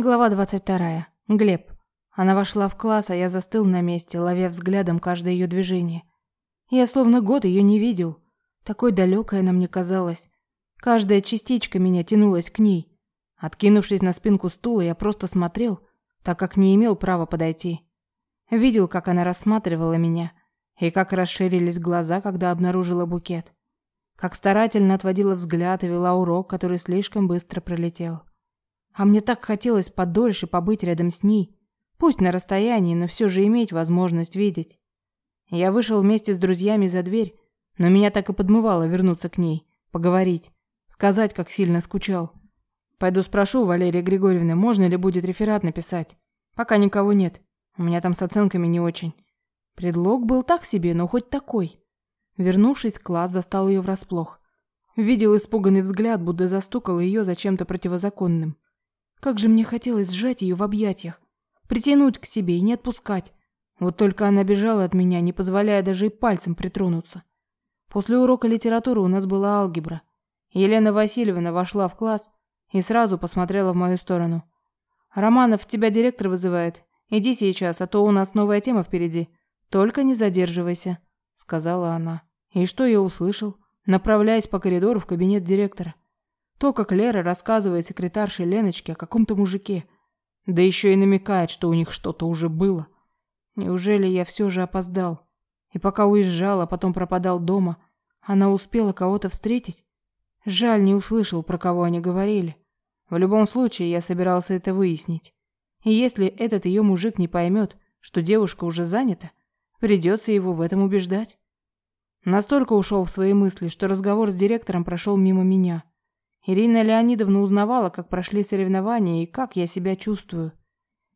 Глава 22. Глеб. Она вошла в класс, а я застыл на месте, ловя взглядом каждое ее движение. Я словно год ее не видел. Такой далекой она мне казалась. Каждая частичка меня тянулась к ней. Откинувшись на спинку стула, я просто смотрел, так как не имел права подойти. Видел, как она рассматривала меня, и как расширились глаза, когда обнаружила букет. Как старательно отводила взгляд и вела урок, который слишком быстро пролетел. А мне так хотелось подольше побыть рядом с ней. Пусть на расстоянии, но все же иметь возможность видеть. Я вышел вместе с друзьями за дверь, но меня так и подмывало вернуться к ней, поговорить, сказать, как сильно скучал. Пойду спрошу Валерии Григорьевны, можно ли будет реферат написать. Пока никого нет. У меня там с оценками не очень. Предлог был так себе, но хоть такой. Вернувшись класс, застал ее врасплох. Видел испуганный взгляд, будто застукал ее за чем-то противозаконным. Как же мне хотелось сжать ее в объятиях, притянуть к себе и не отпускать. Вот только она бежала от меня, не позволяя даже и пальцем притронуться. После урока литературы у нас была алгебра. Елена Васильевна вошла в класс и сразу посмотрела в мою сторону. «Романов, тебя директор вызывает. Иди сейчас, а то у нас новая тема впереди. Только не задерживайся», — сказала она. И что я услышал? Направляясь по коридору в кабинет директора. То, как Лера рассказывает секретарше Леночке о каком-то мужике. Да еще и намекает, что у них что-то уже было. Неужели я все же опоздал? И пока уезжал, а потом пропадал дома, она успела кого-то встретить? Жаль, не услышал, про кого они говорили. В любом случае, я собирался это выяснить. И если этот ее мужик не поймет, что девушка уже занята, придется его в этом убеждать. Настолько ушел в свои мысли, что разговор с директором прошел мимо меня. Ирина Леонидовна узнавала, как прошли соревнования и как я себя чувствую.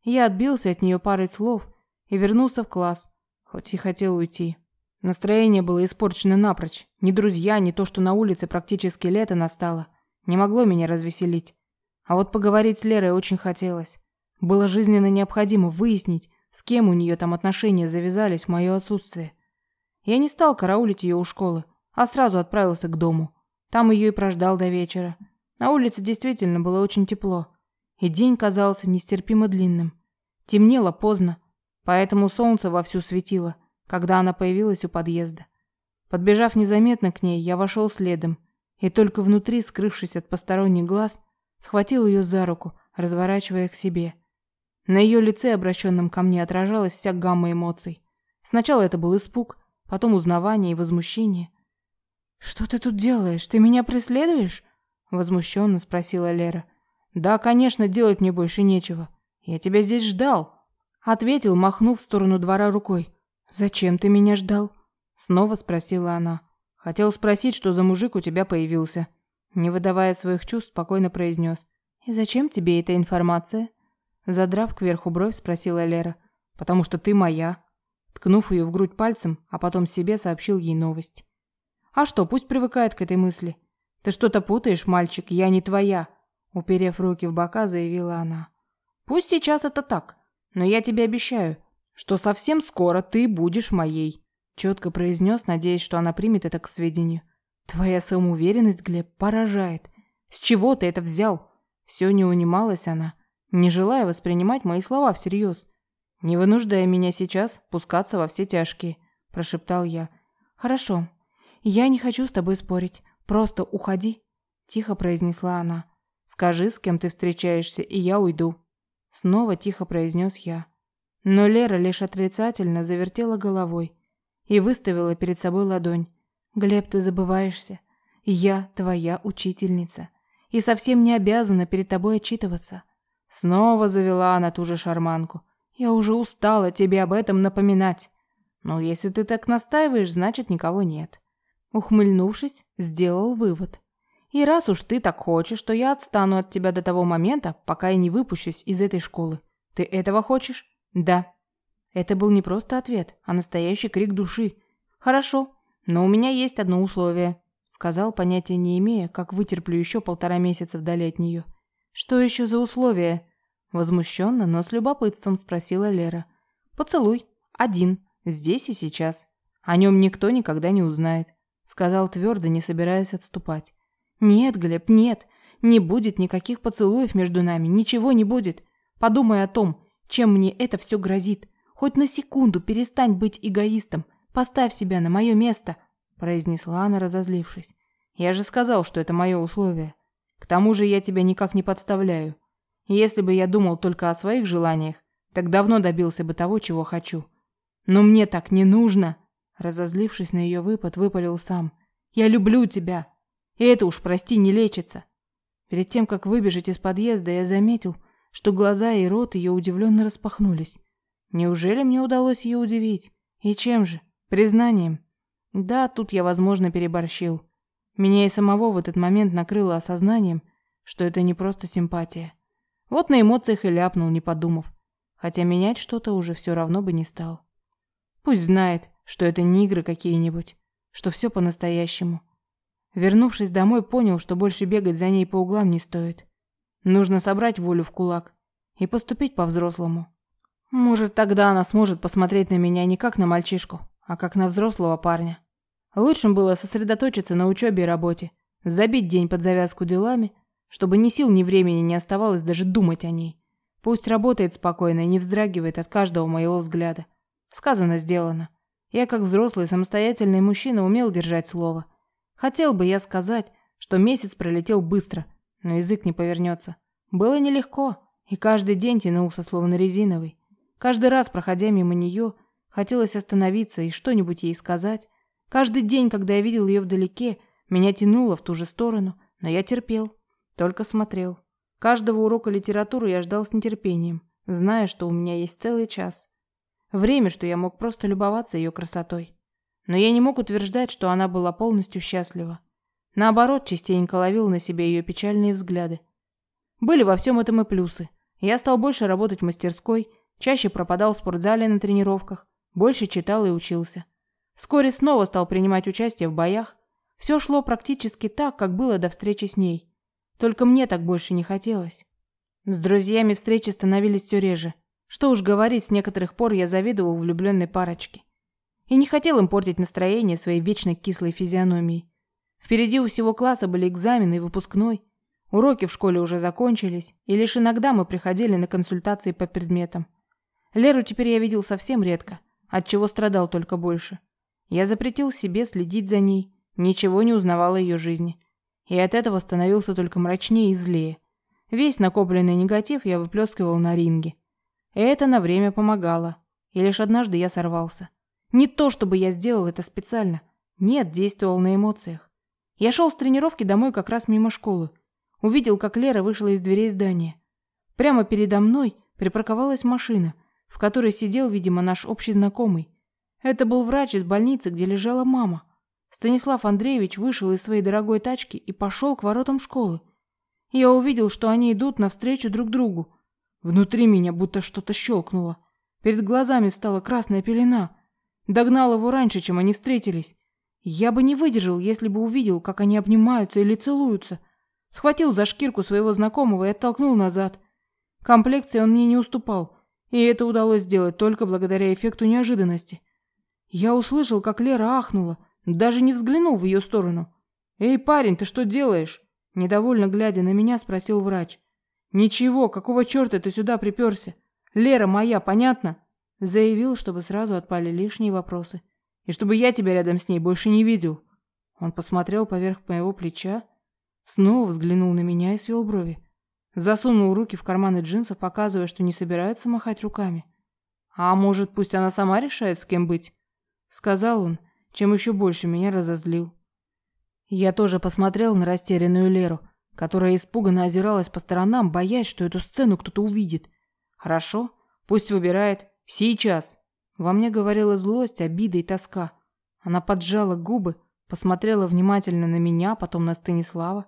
Я отбился от нее парой слов и вернулся в класс, хоть и хотел уйти. Настроение было испорчено напрочь. Ни друзья, ни то, что на улице практически лето настало, не могло меня развеселить. А вот поговорить с Лерой очень хотелось. Было жизненно необходимо выяснить, с кем у нее там отношения завязались в мое отсутствие. Я не стал караулить ее у школы, а сразу отправился к дому. Там ее и прождал до вечера. На улице действительно было очень тепло, и день казался нестерпимо длинным. Темнело поздно, поэтому солнце вовсю светило, когда она появилась у подъезда. Подбежав незаметно к ней, я вошел следом, и только внутри, скрывшись от посторонних глаз, схватил ее за руку, разворачивая к себе. На ее лице, обращенном ко мне, отражалась вся гамма эмоций. Сначала это был испуг, потом узнавание и возмущение, «Что ты тут делаешь? Ты меня преследуешь?» Возмущенно спросила Лера. «Да, конечно, делать мне больше нечего. Я тебя здесь ждал», ответил, махнув в сторону двора рукой. «Зачем ты меня ждал?» Снова спросила она. «Хотел спросить, что за мужик у тебя появился». Не выдавая своих чувств, спокойно произнес. «И зачем тебе эта информация?» Задрав кверху бровь, спросила Лера. «Потому что ты моя». Ткнув ее в грудь пальцем, а потом себе сообщил ей новость. А что, пусть привыкает к этой мысли. Ты что-то путаешь, мальчик, я не твоя, уперев руки в бока, заявила она. Пусть сейчас это так, но я тебе обещаю, что совсем скоро ты будешь моей, четко произнес, надеясь, что она примет это к сведению. Твоя самоуверенность, Глеб, поражает. С чего ты это взял? Все не унималась она, не желая воспринимать мои слова всерьез. Не вынуждая меня сейчас пускаться во все тяжкие, прошептал я. Хорошо, «Я не хочу с тобой спорить. Просто уходи», – тихо произнесла она. «Скажи, с кем ты встречаешься, и я уйду». Снова тихо произнес я. Но Лера лишь отрицательно завертела головой и выставила перед собой ладонь. «Глеб, ты забываешься. Я твоя учительница и совсем не обязана перед тобой отчитываться». Снова завела она ту же шарманку. «Я уже устала тебе об этом напоминать. Но если ты так настаиваешь, значит, никого нет. Ухмыльнувшись, сделал вывод. И раз уж ты так хочешь, то я отстану от тебя до того момента, пока я не выпущусь из этой школы. Ты этого хочешь? Да. Это был не просто ответ, а настоящий крик души. Хорошо, но у меня есть одно условие, сказал, понятия не имея, как вытерплю еще полтора месяца вдали от нее. Что еще за условие? Возмущенно, но с любопытством спросила Лера. Поцелуй. Один. Здесь и сейчас. О нем никто никогда не узнает сказал твердо, не собираясь отступать. Нет, Глеб, нет. Не будет никаких поцелуев между нами, ничего не будет. Подумай о том, чем мне это все грозит. Хоть на секунду перестань быть эгоистом. Поставь себя на мое место», – произнесла она, разозлившись. «Я же сказал, что это мое условие. К тому же я тебя никак не подставляю. Если бы я думал только о своих желаниях, так давно добился бы того, чего хочу. Но мне так не нужно!» Разозлившись на ее выпад, выпалил сам. «Я люблю тебя! И это уж, прости, не лечится!» Перед тем, как выбежать из подъезда, я заметил, что глаза и рот ее удивленно распахнулись. Неужели мне удалось ее удивить? И чем же? Признанием? Да, тут я, возможно, переборщил. Меня и самого в этот момент накрыло осознанием, что это не просто симпатия. Вот на эмоциях и ляпнул, не подумав. Хотя менять что-то уже все равно бы не стал. Пусть знает, что это не игры какие-нибудь, что все по-настоящему. Вернувшись домой, понял, что больше бегать за ней по углам не стоит. Нужно собрать волю в кулак и поступить по-взрослому. Может, тогда она сможет посмотреть на меня не как на мальчишку, а как на взрослого парня. Лучшим было сосредоточиться на учебе и работе, забить день под завязку делами, чтобы ни сил, ни времени не оставалось даже думать о ней. Пусть работает спокойно и не вздрагивает от каждого моего взгляда. Сказано, сделано. Я, как взрослый самостоятельный мужчина, умел держать слово. Хотел бы я сказать, что месяц пролетел быстро, но язык не повернется. Было нелегко, и каждый день тянулся словно резиновый. Каждый раз, проходя мимо нее, хотелось остановиться и что-нибудь ей сказать. Каждый день, когда я видел ее вдалеке, меня тянуло в ту же сторону, но я терпел, только смотрел. Каждого урока литературы я ждал с нетерпением, зная, что у меня есть целый час. Время, что я мог просто любоваться ее красотой. Но я не мог утверждать, что она была полностью счастлива. Наоборот, частенько ловил на себе ее печальные взгляды. Были во всем этом и плюсы. Я стал больше работать в мастерской, чаще пропадал в спортзале на тренировках, больше читал и учился. Вскоре снова стал принимать участие в боях. Все шло практически так, как было до встречи с ней. Только мне так больше не хотелось. С друзьями встречи становились все реже. Что уж говорить, с некоторых пор я завидовал влюбленной парочке. И не хотел им портить настроение своей вечно кислой физиономией. Впереди у всего класса были экзамены и выпускной. Уроки в школе уже закончились, и лишь иногда мы приходили на консультации по предметам. Леру теперь я видел совсем редко, от чего страдал только больше. Я запретил себе следить за ней, ничего не узнавал о ее жизни. И от этого становился только мрачнее и злее. Весь накопленный негатив я выплескивал на ринге. Это на время помогало. И лишь однажды я сорвался. Не то, чтобы я сделал это специально. Нет, действовал на эмоциях. Я шел с тренировки домой как раз мимо школы. Увидел, как Лера вышла из дверей здания. Прямо передо мной припарковалась машина, в которой сидел, видимо, наш общий знакомый. Это был врач из больницы, где лежала мама. Станислав Андреевич вышел из своей дорогой тачки и пошел к воротам школы. Я увидел, что они идут навстречу друг другу. Внутри меня будто что-то щелкнуло. Перед глазами встала красная пелена. Догнал его раньше, чем они встретились. Я бы не выдержал, если бы увидел, как они обнимаются или целуются. Схватил за шкирку своего знакомого и оттолкнул назад. Комплекции он мне не уступал, и это удалось сделать только благодаря эффекту неожиданности. Я услышал, как Лера ахнула, даже не взглянул в ее сторону. «Эй, парень, ты что делаешь?» Недовольно глядя на меня, спросил врач. «Ничего, какого черта ты сюда приперся? Лера моя, понятно?» Заявил, чтобы сразу отпали лишние вопросы. «И чтобы я тебя рядом с ней больше не видел». Он посмотрел поверх моего плеча, снова взглянул на меня и свел брови. Засунул руки в карманы джинсов, показывая, что не собирается махать руками. «А может, пусть она сама решает, с кем быть?» Сказал он, чем еще больше меня разозлил. Я тоже посмотрел на растерянную Леру, которая испуганно озиралась по сторонам, боясь, что эту сцену кто-то увидит. «Хорошо, пусть выбирает. Сейчас!» Во мне говорила злость, обида и тоска. Она поджала губы, посмотрела внимательно на меня, потом на Станислава,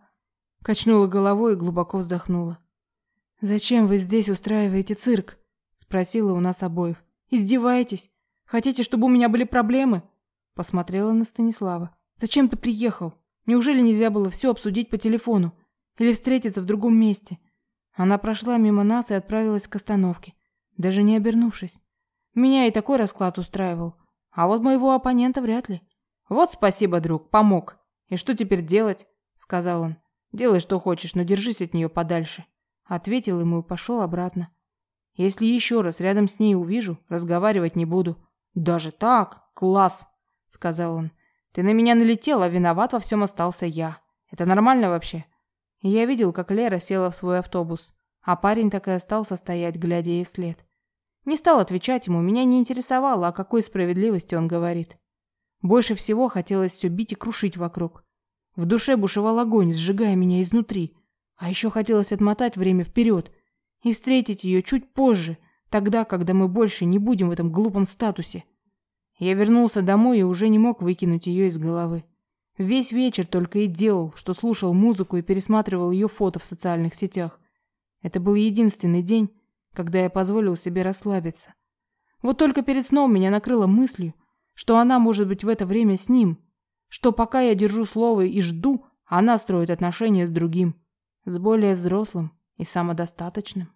качнула головой и глубоко вздохнула. «Зачем вы здесь устраиваете цирк?» — спросила у нас обоих. «Издеваетесь? Хотите, чтобы у меня были проблемы?» Посмотрела на Станислава. «Зачем ты приехал? Неужели нельзя было все обсудить по телефону? Или встретиться в другом месте?» Она прошла мимо нас и отправилась к остановке, даже не обернувшись. Меня и такой расклад устраивал, а вот моего оппонента вряд ли. «Вот спасибо, друг, помог. И что теперь делать?» — сказал он. «Делай, что хочешь, но держись от нее подальше», — ответил ему и пошел обратно. Если еще раз рядом с ней увижу, разговаривать не буду. Даже так? Класс, сказал он. Ты на меня налетел, а виноват во всем остался я. Это нормально вообще? Я видел, как Лера села в свой автобус, а парень так и остался стоять, глядя ей вслед. Не стал отвечать ему, меня не интересовало, о какой справедливости он говорит. Больше всего хотелось все бить и крушить вокруг. В душе бушевал огонь, сжигая меня изнутри. А еще хотелось отмотать время вперед и встретить ее чуть позже, тогда, когда мы больше не будем в этом глупом статусе. Я вернулся домой и уже не мог выкинуть ее из головы. Весь вечер только и делал, что слушал музыку и пересматривал ее фото в социальных сетях. Это был единственный день, когда я позволил себе расслабиться. Вот только перед сном меня накрыло мыслью, что она может быть в это время с ним, что пока я держу слово и жду, она строит отношения с другим, с более взрослым и самодостаточным.